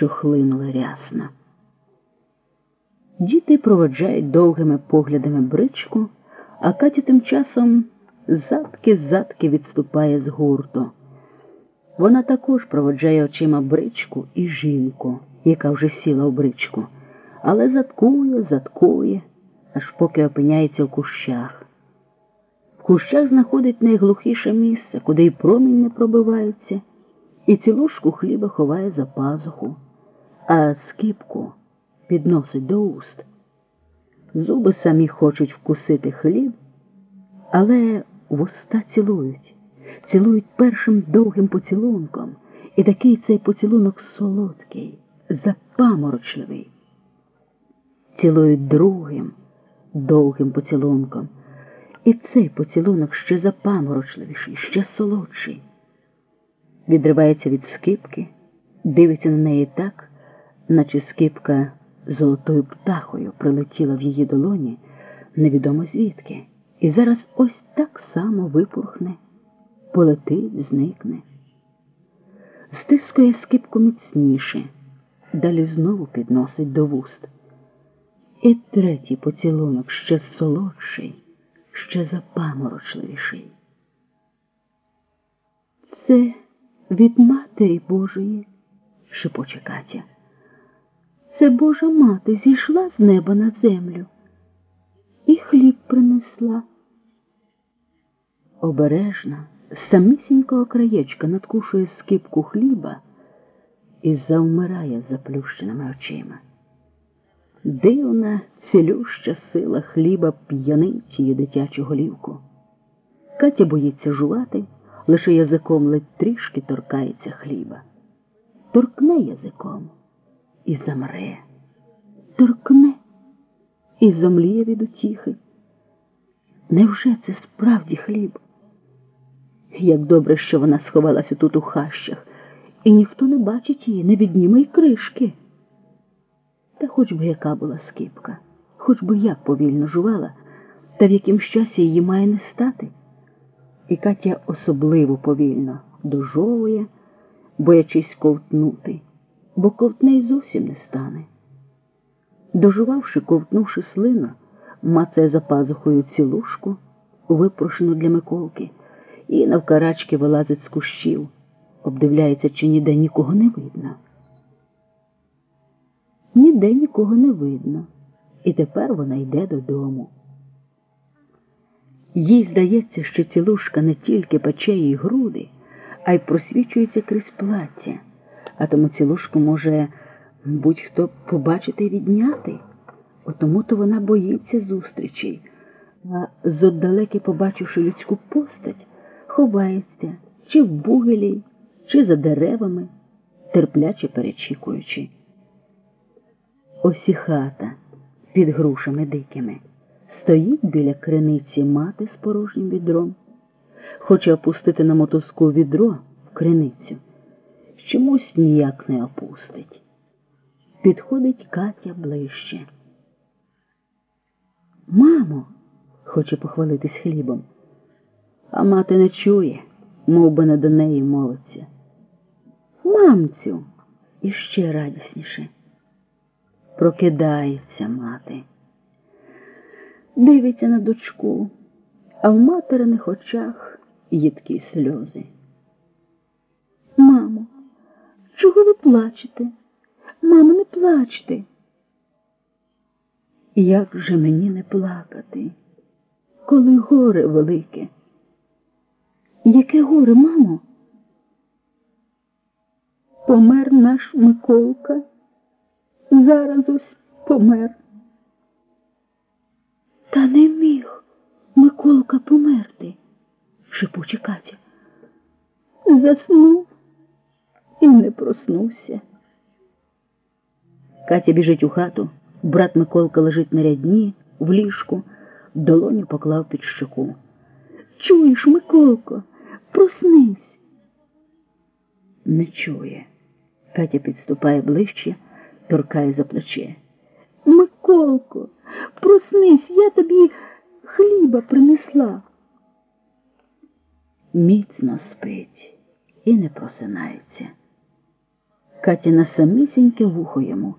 що хлинула рясна. Діти проводжають довгими поглядами бричку, а Катя тим часом задки-задки відступає з гурту. Вона також проводжає очима бричку і жінку, яка вже сіла в бричку, але заткує, заткує, аж поки опиняється в кущах. В кущах знаходить найглухіше місце, куди й промінь не пробивається, і цілушку хліба ховає за пазуху, а скипку підносить до уст. Зуби самі хочуть вкусити хліб, але вуста цілують, цілують першим довгим поцілунком, і такий цей поцілунок солодкий, запаморочливий. Цілують другим довгим поцілунком. І цей поцілунок ще запаморочливіший, ще солодший. Відривається від скипки, дивиться на неї так, наче скипка золотою птахою прилетіла в її долоні невідомо звідки, і зараз ось так само випорхне, полетить, зникне. Стискує скипку міцніше, далі знову підносить до вуст. І третій поцілунок ще солодший, ще запаморочливіший. Це від Матері Божої, шепоче Катя. Це Божа мати зійшла з неба на землю і хліб принесла. Обережна, з самісінького краєчка надкушує скипку хліба і завмирає заплющеними очима. Дивна, цілюща сила хліба п'янить її дитячу голівку. Катя боїться жувати, лише язиком ледь трішки торкається хліба. Торкне язиком і замре, торкне і зомліє від утіхи. Невже це справді хліб? Як добре, що вона сховалася тут у хащах, і ніхто не бачить її, не відніме й кришки. Та хоч би яка була скипка, хоч би як повільно жувала, та в яким щасі її має не стати. І Катя особливо повільно дожовує, боячись ковтнути, бо ковтне й зовсім не стане. Дожувавши, ковтнувши слину, мацає за пазухою цілушку, випрошену для Миколки, і навкарачки вилазить з кущів, обдивляється, чи ніде нікого не видно. Ніде нікого не видно, і тепер вона йде додому. Їй здається, що цілушка не тільки пече їй груди, а й просвічується крізь плаття, а тому цілушку може будь-хто побачити і відняти. Отому то вона боїться зустрічей, а зоддалеки, побачивши людську постать, ховається чи в бугелі, чи за деревами, терпляче перечікуючи. Ось і хата під грушами дикими. Стоїть біля криниці мати з порожнім відром, хоче опустити на мотузку відро в криницю, чомусь ніяк не опустить. Підходить Катя ближче. Мамо, хоче похвалитись хлібом, а мати не чує, мов би не до неї мовиться. Мамцю, іще радісніше. Прокидається мати. Дивиться на дочку, а в материних очах їдкі сльози. Чого ви плачете? Мамо, не плачте. Як же мені не плакати, коли горе велике? Яке горе, мамо? Помер наш Миколка, зараз ось помер. Та не міг Миколка померти, шепоче Катя. Заснув і не проснувся. Катя біжить у хату, брат Миколка лежить на рядні, в ліжку, долоню поклав під щоку. Чуєш, Миколко, проснись. Не чує. Катя підступає ближче, торкає за плече. Миколко, проснись, я тобі хліба принесла. Міцно спить і не просинається. Катя на самісіньке вухо йому.